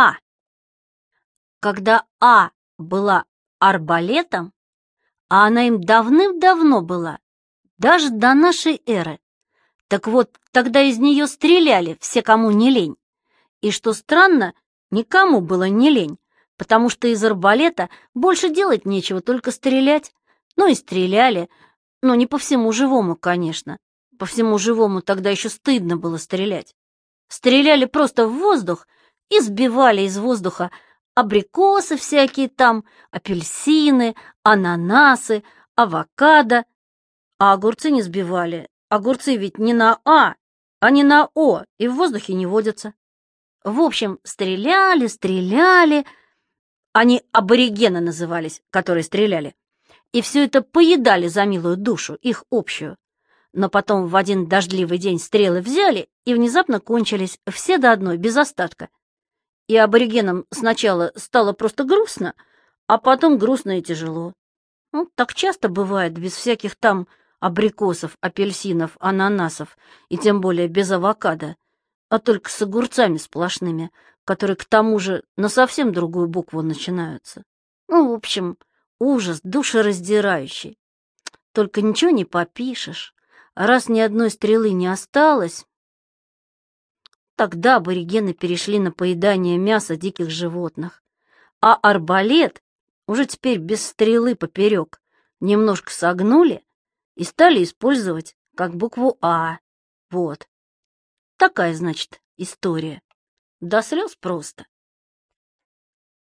А. Когда А была арбалетом, а она им давным-давно была, даже до нашей эры, так вот, тогда из нее стреляли все, кому не лень. И что странно, никому было не лень, потому что из арбалета больше делать нечего, только стрелять. Ну и стреляли, но не по всему живому, конечно. По всему живому тогда еще стыдно было стрелять. Стреляли просто в воздух и сбивали из воздуха абрикосы всякие там, апельсины, ананасы, авокадо. А огурцы не сбивали. Огурцы ведь не на А, а не на О, и в воздухе не водятся. В общем, стреляли, стреляли. Они аборигены назывались, которые стреляли. И все это поедали за милую душу, их общую. Но потом в один дождливый день стрелы взяли и внезапно кончились все до одной, без остатка. И аборигенам сначала стало просто грустно, а потом грустно и тяжело. Ну, так часто бывает, без всяких там абрикосов, апельсинов, ананасов и тем более без авокадо, а только с огурцами сплошными, которые к тому же на совсем другую букву начинаются. Ну, в общем, ужас душераздирающий. Только ничего не попишешь. Раз ни одной стрелы не осталось, тогда аборигены перешли на поедание мяса диких животных. А арбалет уже теперь без стрелы поперек немножко согнули и стали использовать как букву А. Вот. Такая, значит, история. До слез просто.